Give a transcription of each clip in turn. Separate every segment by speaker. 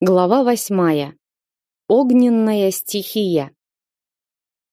Speaker 1: Глава восьмая. Огненная стихия.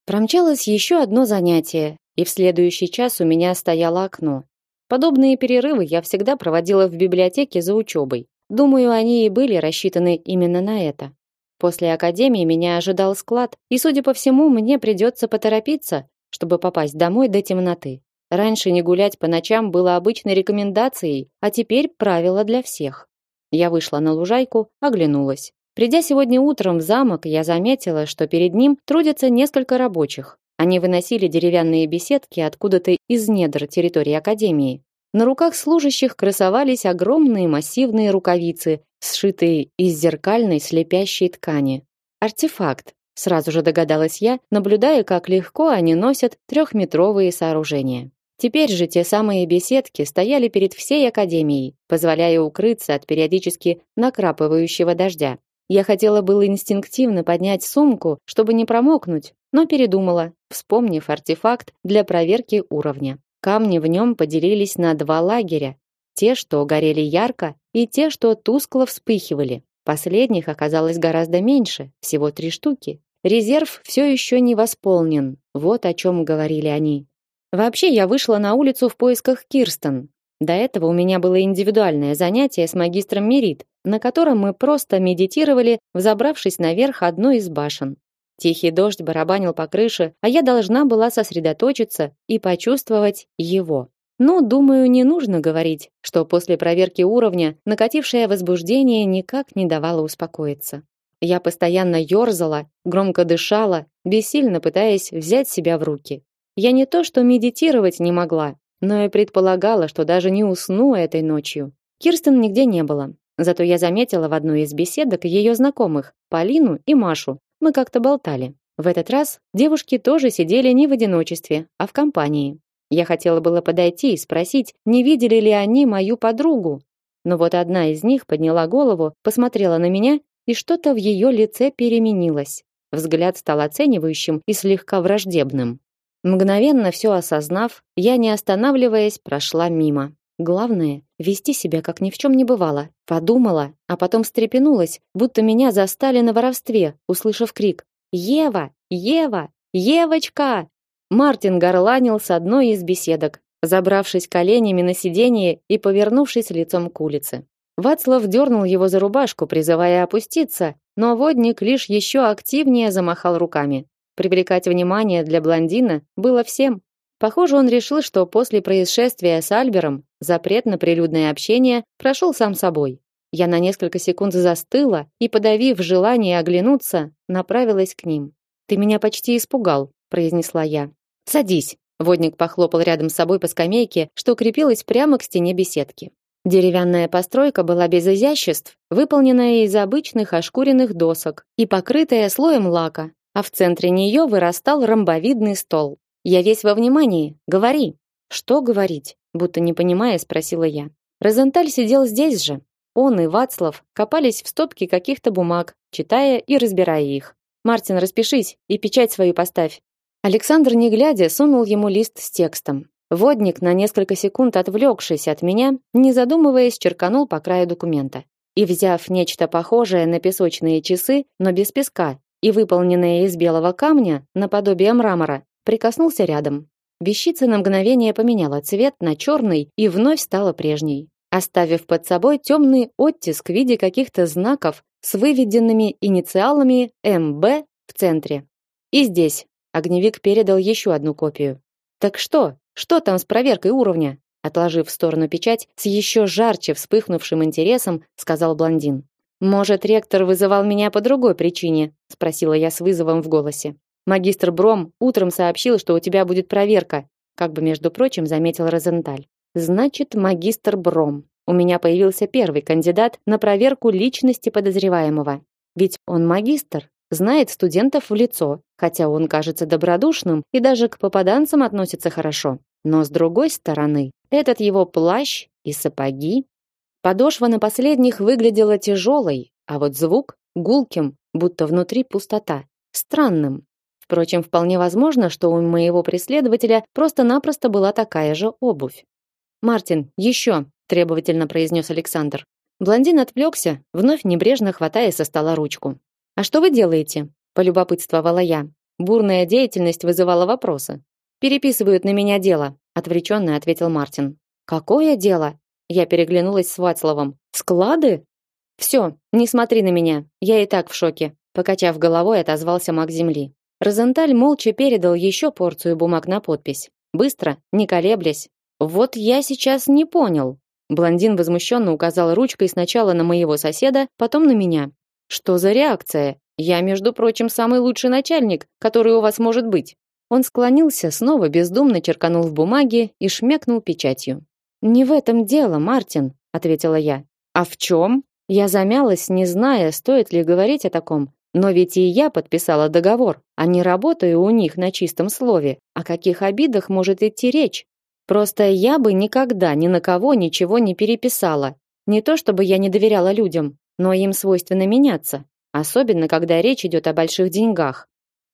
Speaker 1: Промчалось еще одно занятие, и в следующий час у меня стояло окно. Подобные перерывы я всегда проводила в библиотеке за учебой. Думаю, они и были рассчитаны именно на это. После академии меня ожидал склад, и, судя по всему, мне придется поторопиться, чтобы попасть домой до темноты. Раньше не гулять по ночам было обычной рекомендацией, а теперь правило для всех. Я вышла на лужайку, оглянулась. Придя сегодня утром в замок, я заметила, что перед ним трудятся несколько рабочих. Они выносили деревянные беседки откуда-то из недр территории академии. На руках служащих красовались огромные массивные рукавицы, сшитые из зеркальной слепящей ткани. Артефакт, сразу же догадалась я, наблюдая, как легко они носят трехметровые сооружения. Теперь же те самые беседки стояли перед всей академией, позволяя укрыться от периодически накрапывающего дождя. Я хотела было инстинктивно поднять сумку, чтобы не промокнуть, но передумала, вспомнив артефакт для проверки уровня. Камни в нем поделились на два лагеря: те, что горели ярко, и те, что тускло вспыхивали. Последних оказалось гораздо меньше, всего три штуки. Резерв все еще не восполнен. Вот о чем говорили они. Вообще, я вышла на улицу в поисках Кирстен. До этого у меня было индивидуальное занятие с магистром Мерит, на котором мы просто медитировали, взобравшись наверх одной из башен. Тихий дождь барабанил по крыше, а я должна была сосредоточиться и почувствовать его. Но, думаю, не нужно говорить, что после проверки уровня накатившее возбуждение никак не давало успокоиться. Я постоянно ёрзала, громко дышала, бессильно пытаясь взять себя в руки. Я не то что медитировать не могла, но и предполагала, что даже не усну этой ночью. Кирстен нигде не было. Зато я заметила в одной из беседок ее знакомых, Полину и Машу. Мы как-то болтали. В этот раз девушки тоже сидели не в одиночестве, а в компании. Я хотела было подойти и спросить, не видели ли они мою подругу. Но вот одна из них подняла голову, посмотрела на меня, и что-то в ее лице переменилось. Взгляд стал оценивающим и слегка враждебным. Мгновенно все осознав, я, не останавливаясь, прошла мимо. Главное вести себя как ни в чем не бывало. Подумала, а потом встрепенулась, будто меня застали на воровстве, услышав крик: "Ева, Ева, Евочка!" Мартин горланил с одной из беседок, забравшись коленями на сиденье и повернувшись лицом к улице. Вацлав дернул его за рубашку, призывая опуститься, но водник лишь еще активнее замахал руками. Привлекать внимание для блондина было всем. Похоже, он решил, что после происшествия с Альбером запрет на прилюдное общение прошел сам собой. Я на несколько секунд застыла и, подавив желание оглянуться, направилась к ним. «Ты меня почти испугал», — произнесла я. «Садись». Водник похлопал рядом с собой по скамейке, что крепилась прямо к стене беседки. Деревянная постройка была без изяществ, выполненная из обычных ошкуренных досок и покрытая слоем лака, а в центре нее вырастал ромбовидный стол. Я весь во внимании. Говори. Что говорить? Будто не понимая, спросила я. Розенталь сидел здесь же. Он и Вацлав копались в стопке каких-то бумаг, читая и разбирая их. Мартин, распишись и печать свою поставь. Александр, не глядя, сунул ему лист с текстом. Водник, на несколько секунд отвлекшись от меня, не задумываясь, черканул по краю документа. И, взяв нечто похожее на песочные часы, но без песка, и выполненная из белого камня, наподобие мрамора, прикоснулся рядом. Вещица на мгновение поменяла цвет на черный и вновь стала прежней, оставив под собой темный оттиск в виде каких-то знаков с выведенными инициалами МБ в центре. И здесь огневик передал еще одну копию. Так что? Что там с проверкой уровня? Отложив в сторону печать, с еще жарче вспыхнувшим интересом, сказал блондин. Может, ректор вызывал меня по другой причине, спросила я с вызовом в голосе. Магистр Бром утром сообщил, что у тебя будет проверка, как бы между прочим заметил Розенталь. Значит, магистр Бром. У меня появился первый кандидат на проверку личности подозреваемого. Ведь он магистр, знает студентов в лицо, хотя он кажется добродушным и даже к попаданцам относится хорошо. Но с другой стороны, этот его плащ и сапоги Подошва на последних выглядела тяжелой, а вот звук гулким, будто внутри пустота, странным. Впрочем, вполне возможно, что у моего преследователя просто-напросто была такая же обувь. «Мартин, еще!» – требовательно произнес Александр. Блондин отвлекся, вновь небрежно хватая со стола ручку. А что вы делаете? полюбопытствовала я. Бурная деятельность вызывала вопросы. Переписывают на меня дело, отвлеченно ответил Мартин. Какое дело? Я переглянулась с Вацлавом. Склады? Все, не смотри на меня. Я и так в шоке, покачав головой, отозвался маг земли. Розенталь молча передал еще порцию бумаг на подпись. Быстро, не колеблясь. Вот я сейчас не понял. Блондин возмущенно указал ручкой сначала на моего соседа, потом на меня. Что за реакция? Я, между прочим, самый лучший начальник, который у вас может быть. Он склонился, снова бездумно черканул в бумаге и шмякнул печатью. Не в этом дело, Мартин, ответила я. А в чем? Я замялась, не зная, стоит ли говорить о таком. Но ведь и я подписала договор, а не работаю у них на чистом слове. О каких обидах может идти речь? Просто я бы никогда ни на кого ничего не переписала. Не то чтобы я не доверяла людям, но им свойственно меняться, особенно когда речь идет о больших деньгах.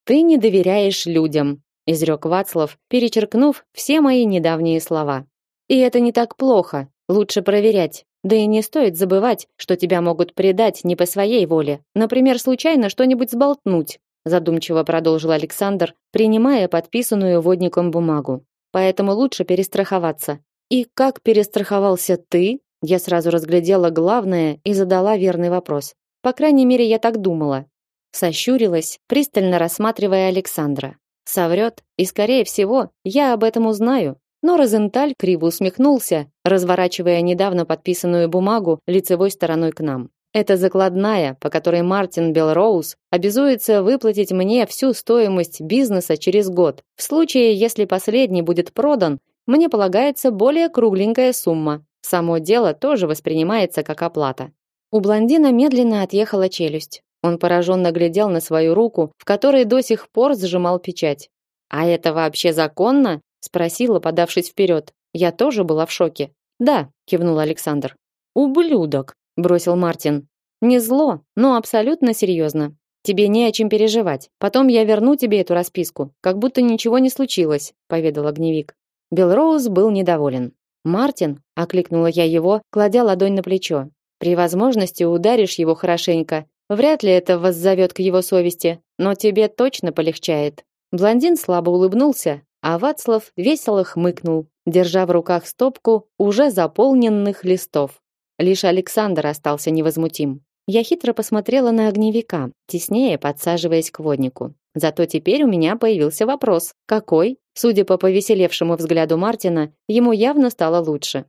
Speaker 1: Ты не доверяешь людям, изрек Вацлав, перечеркнув все мои недавние слова. И это не так плохо, лучше проверять. Да и не стоит забывать, что тебя могут предать не по своей воле. Например, случайно что-нибудь сболтнуть, задумчиво продолжил Александр, принимая подписанную водником бумагу. Поэтому лучше перестраховаться. И как перестраховался ты? Я сразу разглядела главное и задала верный вопрос. По крайней мере, я так думала. Сощурилась, пристально рассматривая Александра. Соврет, и скорее всего, я об этом узнаю. Но Розенталь криво усмехнулся, разворачивая недавно подписанную бумагу лицевой стороной к нам. Это закладная, по которой Мартин Белроуз обязуется выплатить мне всю стоимость бизнеса через год. В случае, если последний будет продан, мне полагается более кругленькая сумма. Само дело тоже воспринимается как оплата. У блондина медленно отъехала челюсть. Он пораженно глядел на свою руку, в которой до сих пор сжимал печать. А это вообще законно? Спросила, подавшись вперед. Я тоже была в шоке. Да, кивнул Александр. Ублюдок, бросил Мартин. Не зло, но абсолютно серьезно. Тебе не о чем переживать. Потом я верну тебе эту расписку, как будто ничего не случилось, поведал огневик. Белроуз был недоволен. Мартин, окликнула я его, кладя ладонь на плечо. При возможности ударишь его хорошенько. Вряд ли это воззовет к его совести, но тебе точно полегчает. Блондин слабо улыбнулся, а Вацлав весело хмыкнул, держа в руках стопку уже заполненных листов. Лишь Александр остался невозмутим. Я хитро посмотрела на огневика, теснее подсаживаясь к воднику. Зато теперь у меня появился вопрос. Какой? Судя по повеселевшему взгляду Мартина, ему явно стало лучше.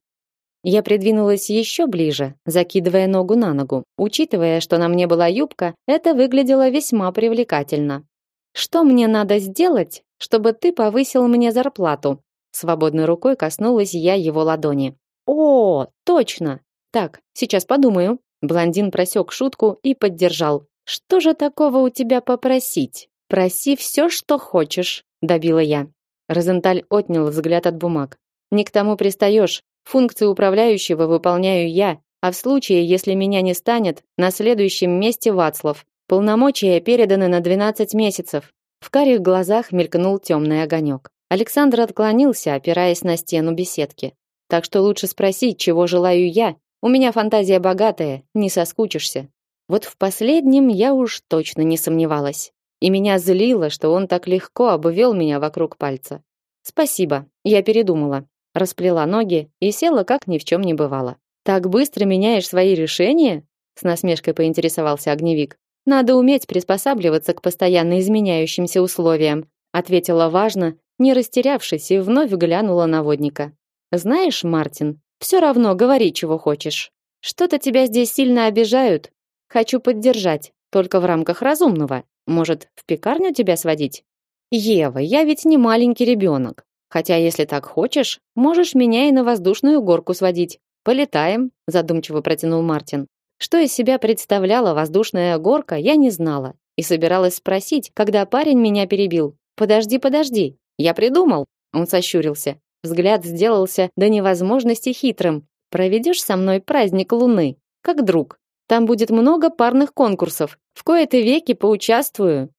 Speaker 1: Я придвинулась еще ближе, закидывая ногу на ногу. Учитывая, что на мне была юбка, это выглядело весьма привлекательно. Что мне надо сделать, чтобы ты повысил мне зарплату? Свободной рукой коснулась я его ладони. О, точно. Так, сейчас подумаю. Блондин просек шутку и поддержал. Что же такого у тебя попросить? Проси все, что хочешь, добила я. Розенталь отнял взгляд от бумаг. Не к тому пристаешь. Функцию управляющего выполняю я, а в случае, если меня не станет, на следующем месте Вацлав. Полномочия переданы на 12 месяцев. В карих глазах мелькнул темный огонек. Александр отклонился, опираясь на стену беседки. Так что лучше спросить, чего желаю я. У меня фантазия богатая, не соскучишься. Вот в последнем я уж точно не сомневалась. И меня злило, что он так легко обвел меня вокруг пальца. Спасибо, я передумала расплела ноги и села, как ни в чем не бывало. Так быстро меняешь свои решения? с насмешкой поинтересовался огневик. Надо уметь приспосабливаться к постоянно изменяющимся условиям, ответила важно, не растерявшись и вновь глянула на водника. Знаешь, Мартин, все равно говори, чего хочешь. Что-то тебя здесь сильно обижают. Хочу поддержать, только в рамках разумного. Может, в пекарню тебя сводить? Ева, я ведь не маленький ребенок. Хотя, если так хочешь, можешь меня и на воздушную горку сводить. Полетаем, задумчиво протянул Мартин. Что из себя представляла воздушная горка, я не знала и собиралась спросить, когда парень меня перебил. Подожди, подожди, я придумал. Он сощурился. Взгляд сделался до невозможности хитрым. Проведешь со мной праздник Луны, как друг. Там будет много парных конкурсов. В кои-то веки поучаствую.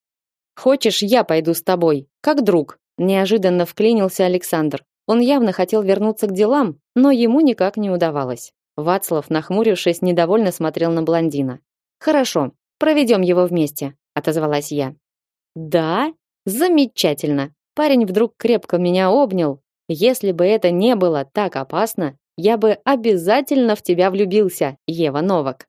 Speaker 1: Хочешь, я пойду с тобой, как друг. Неожиданно вклинился Александр. Он явно хотел вернуться к делам, но ему никак не удавалось. Вацлав, нахмурившись, недовольно смотрел на блондина. Хорошо, проведем его вместе, отозвалась я. Да? Замечательно. Парень вдруг крепко меня обнял. Если бы это не было так опасно, я бы обязательно в тебя влюбился, Ева Новак.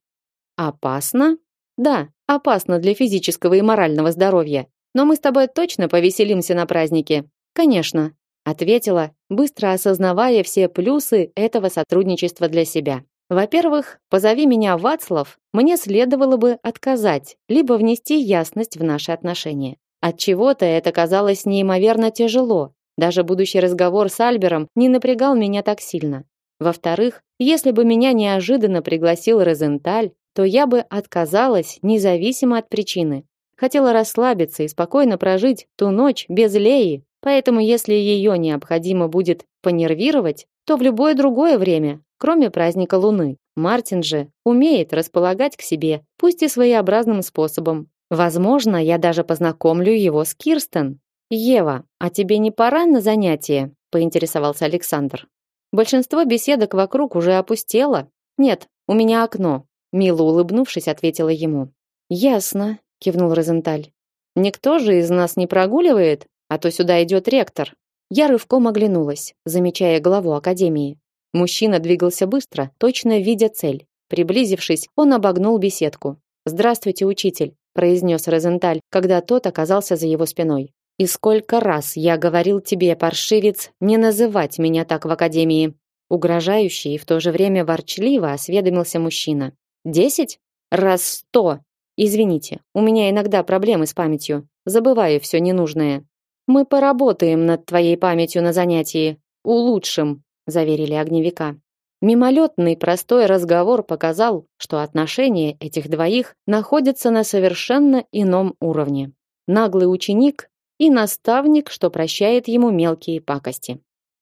Speaker 1: Опасно? Да, опасно для физического и морального здоровья. Но мы с тобой точно повеселимся на празднике. Конечно, ответила, быстро осознавая все плюсы этого сотрудничества для себя. Во-первых, позови меня Вацлав, мне следовало бы отказать, либо внести ясность в наши отношения. От чего-то это казалось неимоверно тяжело. Даже будущий разговор с Альбером не напрягал меня так сильно. Во-вторых, если бы меня неожиданно пригласил Розенталь, то я бы отказалась независимо от причины. Хотела расслабиться и спокойно прожить ту ночь без Леи, поэтому если ее необходимо будет понервировать, то в любое другое время, кроме праздника Луны. Мартин же умеет располагать к себе, пусть и своеобразным способом. Возможно, я даже познакомлю его с Кирстен. Ева, а тебе не пора на занятие? поинтересовался Александр. Большинство беседок вокруг уже опустело. Нет, у меня окно, мило улыбнувшись, ответила ему. Ясно, кивнул Розенталь. Никто же из нас не прогуливает, а то сюда идет ректор. Я рывком оглянулась, замечая главу академии. Мужчина двигался быстро, точно видя цель. Приблизившись, он обогнул беседку. "Здравствуйте, учитель", произнес Розенталь, когда тот оказался за его спиной. "И сколько раз я говорил тебе, паршивец, не называть меня так в академии?" Угрожающе и в то же время ворчливо осведомился мужчина. «Десять? Раз сто. Извините, у меня иногда проблемы с памятью. Забываю все ненужное. Мы поработаем над твоей памятью на занятии. Улучшим, заверили огневика. Мимолетный простой разговор показал, что отношения этих двоих находятся на совершенно ином уровне. Наглый ученик и наставник, что прощает ему мелкие пакости.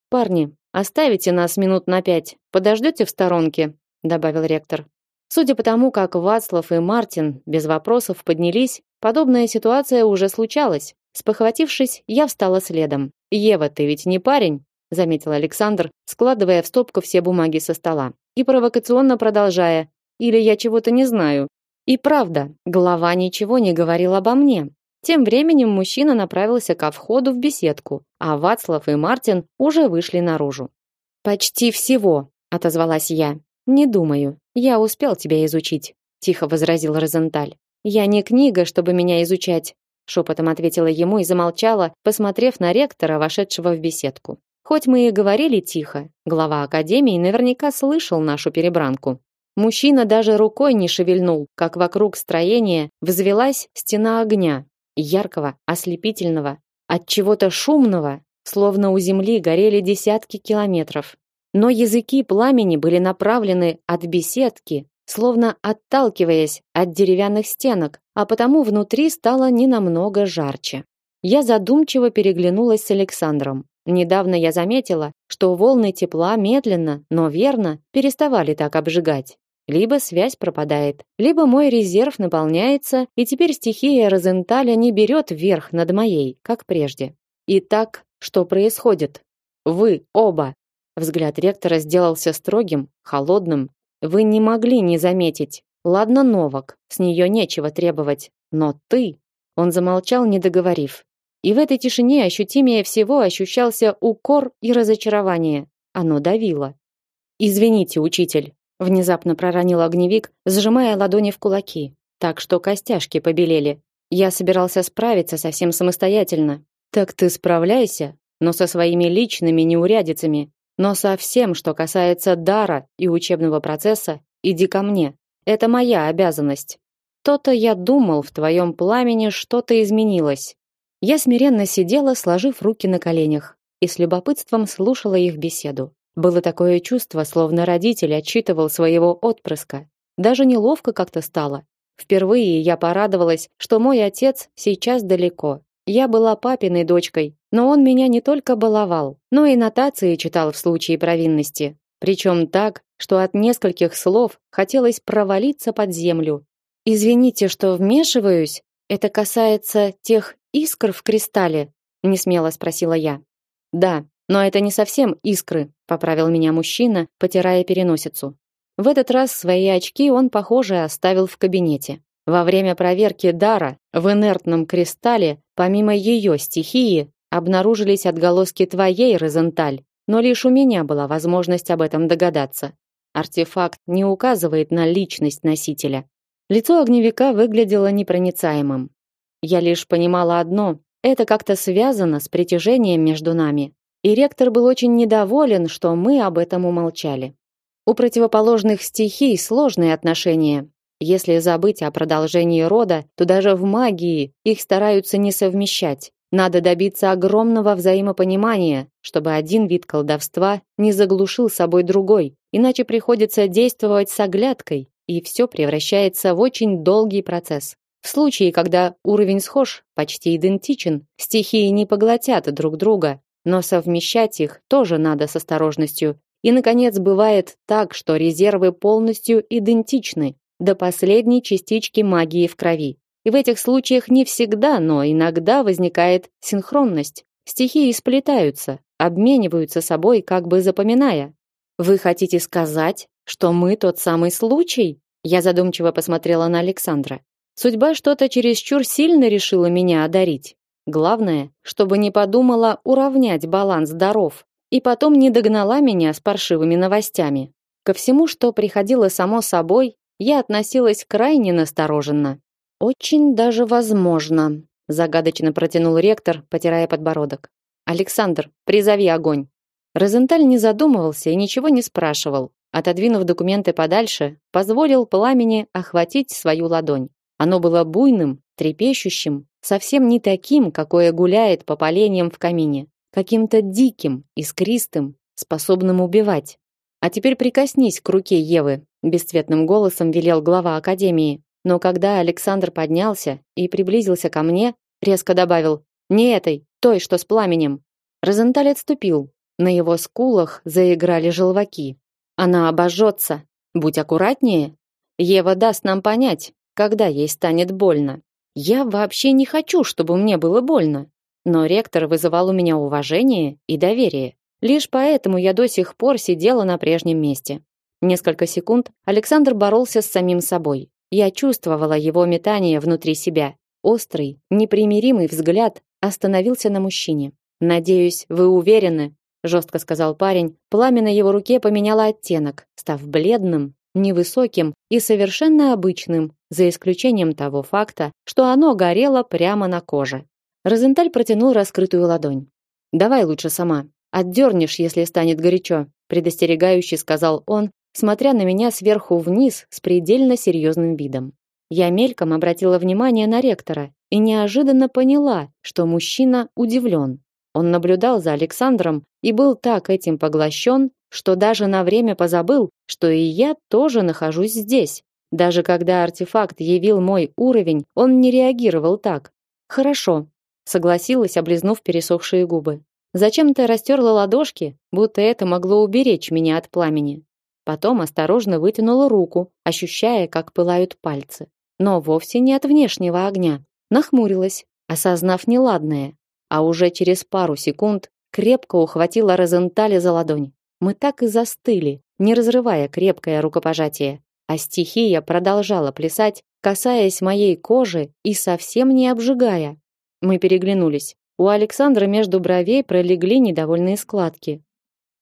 Speaker 1: Парни, оставите нас минут на пять, подождете в сторонке, добавил ректор. Судя по тому, как Вацлав и Мартин без вопросов поднялись, подобная ситуация уже случалась. Спохватившись, я встала следом. Ева, ты ведь не парень, заметил Александр, складывая в стопку все бумаги со стола и провокационно продолжая: "Или я чего-то не знаю?" И правда, глава ничего не говорил обо мне. Тем временем мужчина направился ко входу в беседку, а Вацлав и Мартин уже вышли наружу. Почти всего, отозвалась я. Не думаю. Я успел тебя изучить, тихо возразил Розенталь. Я не книга, чтобы меня изучать, шепотом ответила ему и замолчала, посмотрев на ректора, вошедшего в беседку. Хоть мы и говорили тихо, глава академии наверняка слышал нашу перебранку. Мужчина даже рукой не шевельнул, как вокруг строения взвелась стена огня, яркого, ослепительного, от чего-то шумного, словно у земли горели десятки километров. Но языки пламени были направлены от беседки, словно отталкиваясь от деревянных стенок, а потому внутри стало не намного жарче. Я задумчиво переглянулась с Александром. Недавно я заметила, что волны тепла медленно, но верно переставали так обжигать. Либо связь пропадает, либо мой резерв наполняется, и теперь стихия Розенталя не берет верх над моей, как прежде. Итак, что происходит? Вы оба. Взгляд ректора сделался строгим, холодным. Вы не могли не заметить. Ладно, Новак, с нее нечего требовать, но ты. Он замолчал, не договорив. И в этой тишине ощутимее всего ощущался укор и разочарование. Оно давило. Извините, учитель, внезапно проронил огневик, сжимая ладони в кулаки, так что костяшки побелели. Я собирался справиться совсем самостоятельно. Так ты справляйся, но со своими личными неурядицами, но со всем, что касается дара и учебного процесса, иди ко мне. Это моя обязанность. То-то я думал, в твоем пламени что-то изменилось. Я смиренно сидела, сложив руки на коленях, и с любопытством слушала их беседу. Было такое чувство, словно родитель отчитывал своего отпрыска. Даже неловко как-то стало. Впервые я порадовалась, что мой отец сейчас далеко. Я была папиной дочкой, но он меня не только баловал, но и нотации читал в случае провинности. Причем так, что от нескольких слов хотелось провалиться под землю. Извините, что вмешиваюсь. Это касается тех искр в кристалле? Не смело спросила я. Да, но это не совсем искры, поправил меня мужчина, потирая переносицу. В этот раз свои очки он, похоже, оставил в кабинете. Во время проверки дара в инертном кристалле, помимо ее стихии, обнаружились отголоски твоей, Розенталь, но лишь у меня была возможность об этом догадаться. Артефакт не указывает на личность носителя. Лицо огневика выглядело непроницаемым. Я лишь понимала одно: это как-то связано с притяжением между нами. И ректор был очень недоволен, что мы об этом умолчали. У противоположных стихий сложные отношения. Если забыть о продолжении рода, то даже в магии их стараются не совмещать. Надо добиться огромного взаимопонимания, чтобы один вид колдовства не заглушил собой другой, иначе приходится действовать с оглядкой, и все превращается в очень долгий процесс. В случае, когда уровень схож, почти идентичен, стихии не поглотят друг друга, но совмещать их тоже надо с осторожностью. И наконец бывает так, что резервы полностью идентичны до последней частички магии в крови. И в этих случаях не всегда, но иногда возникает синхронность. Стихии сплетаются, обмениваются собой, как бы запоминая. Вы хотите сказать, что мы тот самый случай? Я задумчиво посмотрела на Александра. Судьба что-то чересчур сильно решила меня одарить. Главное, чтобы не подумала уравнять баланс даров и потом не догнала меня с паршивыми новостями. Ко всему, что приходило само собой, я относилась крайне настороженно. Очень даже возможно, загадочно протянул ректор, потирая подбородок. Александр, призови огонь. Розенталь не задумывался и ничего не спрашивал. Отодвинув документы подальше, позволил пламени охватить свою ладонь. Оно было буйным, трепещущим, совсем не таким, какое гуляет по поленьям в камине, каким-то диким, искристым, способным убивать. А теперь прикоснись к руке Евы, бесцветным голосом велел глава академии. Но когда Александр поднялся и приблизился ко мне, резко добавил: "Не этой, той, что с пламенем". Розенталь отступил. На его скулах заиграли желваки. Она обожжется. Будь аккуратнее. Ева даст нам понять, когда ей станет больно. Я вообще не хочу, чтобы мне было больно. Но ректор вызывал у меня уважение и доверие. Лишь поэтому я до сих пор сидела на прежнем месте. Несколько секунд Александр боролся с самим собой. Я чувствовала его метание внутри себя. Острый, непримиримый взгляд остановился на мужчине. Надеюсь, вы уверены, жестко сказал парень. Пламя на его руке поменяло оттенок, став бледным, невысоким и совершенно обычным, за исключением того факта, что оно горело прямо на коже. Розенталь протянул раскрытую ладонь. Давай лучше сама. Отдернешь, если станет горячо, предостерегающе сказал он, смотря на меня сверху вниз с предельно серьезным видом. Я мельком обратила внимание на ректора и неожиданно поняла, что мужчина удивлен. Он наблюдал за Александром и был так этим поглощен, что даже на время позабыл, что и я тоже нахожусь здесь. Даже когда артефакт явил мой уровень, он не реагировал так. Хорошо, согласилась, облизнув пересохшие губы. Зачем-то растерла ладошки, будто это могло уберечь меня от пламени. Потом осторожно вытянула руку, ощущая, как пылают пальцы, но вовсе не от внешнего огня. Нахмурилась, осознав неладное, а уже через пару секунд крепко ухватила Розентали за ладонь. Мы так и застыли, не разрывая крепкое рукопожатие, а стихия продолжала плясать, касаясь моей кожи и совсем не обжигая. Мы переглянулись. У Александра между бровей пролегли недовольные складки.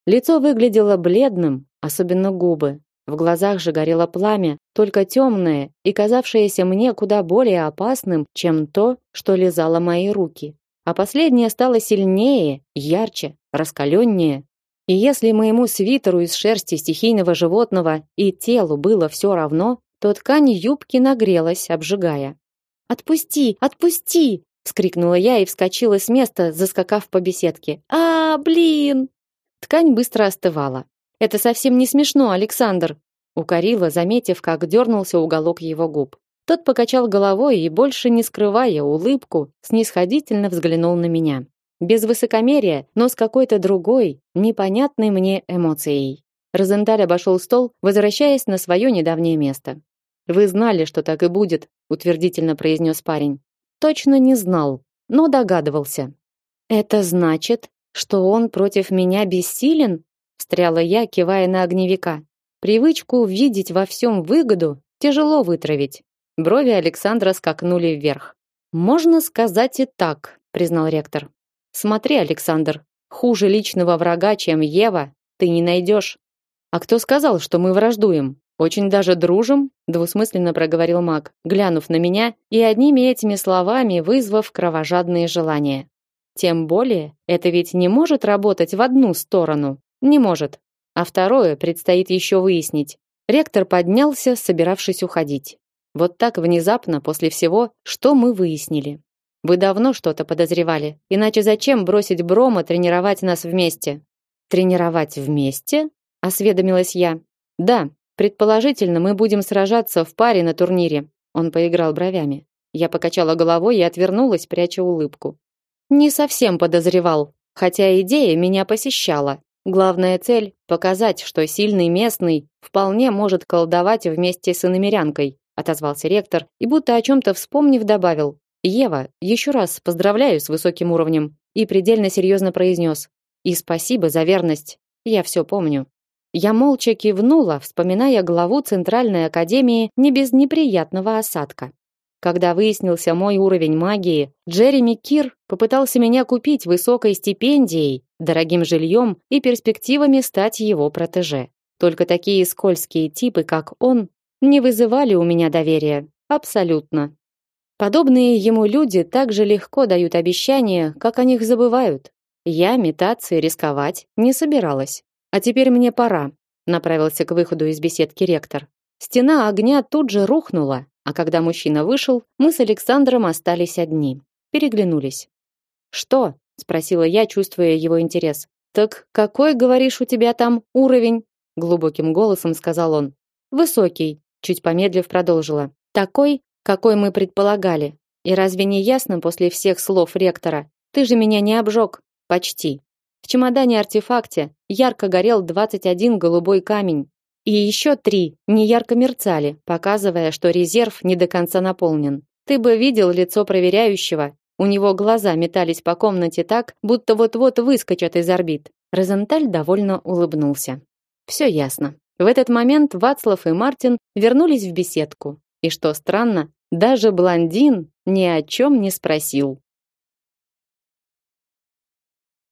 Speaker 1: Лицо выглядело бледным, особенно губы. В глазах же горело пламя, только темное и казавшееся мне куда более опасным, чем то, что лизало мои руки. А последнее стало сильнее, ярче, раскаленнее. И если моему свитеру из шерсти стихийного животного и телу было все равно, то ткань юбки нагрелась, обжигая. «Отпусти! Отпусти!» Вскрикнула я и вскочила с места, заскакав по беседке. А, блин! Ткань быстро остывала. Это совсем не смешно, Александр, укорила, заметив, как дернулся уголок его губ. Тот покачал головой и больше не скрывая улыбку, снисходительно взглянул на меня. Без высокомерия, но с какой-то другой, непонятной мне эмоцией. Розенталь обошел стол, возвращаясь на свое недавнее место. Вы знали, что так и будет, утвердительно произнес парень точно не знал, но догадывался. Это значит, что он против меня бессилен? встряла я, кивая на огневика. Привычку видеть во всем выгоду тяжело вытравить. Брови Александра скакнули вверх. Можно сказать и так, признал ректор. Смотри, Александр, хуже личного врага, чем Ева, ты не найдешь. А кто сказал, что мы враждуем? Очень даже дружим, двусмысленно проговорил маг, глянув на меня и одними этими словами вызвав кровожадные желания. Тем более, это ведь не может работать в одну сторону. Не может. А второе предстоит еще выяснить. Ректор поднялся, собиравшись уходить. Вот так внезапно после всего, что мы выяснили. Вы давно что-то подозревали. Иначе зачем бросить Брома тренировать нас вместе? Тренировать вместе? осведомилась я. Да, предположительно, мы будем сражаться в паре на турнире. Он поиграл бровями. Я покачала головой и отвернулась, пряча улыбку. Не совсем подозревал, хотя идея меня посещала. Главная цель показать, что сильный местный вполне может колдовать вместе с иномерянкой, отозвался ректор и будто о чем то вспомнив добавил: "Ева, еще раз поздравляю с высоким уровнем" и предельно серьезно произнес: "И спасибо за верность. Я все помню". Я молча кивнула, вспоминая главу Центральной академии не без неприятного осадка. Когда выяснился мой уровень магии, Джереми Кир попытался меня купить высокой стипендией, дорогим жильем и перспективами стать его протеже. Только такие скользкие типы, как он, не вызывали у меня доверия. Абсолютно. Подобные ему люди так же легко дают обещания, как о них забывают. Я метаться и рисковать не собиралась. А теперь мне пора, направился к выходу из беседки ректор. Стена огня тут же рухнула, а когда мужчина вышел, мы с Александром остались одни. Переглянулись. «Что?» – спросила я, чувствуя его интерес. «Так какой, говоришь, у тебя там уровень?» Глубоким голосом сказал он. «Высокий», – чуть помедлив продолжила. «Такой, какой мы предполагали. И разве не ясно после всех слов ректора? Ты же меня не обжег. Почти. В чемодане-артефакте ярко горел 21 голубой камень, и еще три неярко мерцали, показывая, что резерв не до конца наполнен. Ты бы видел лицо проверяющего. У него глаза метались по комнате так, будто вот-вот выскочат из орбит. Розенталь довольно улыбнулся. Все ясно. В этот момент Вацлав и Мартин вернулись в беседку. И что странно, даже блондин ни о чем не спросил.